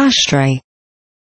Ashtray.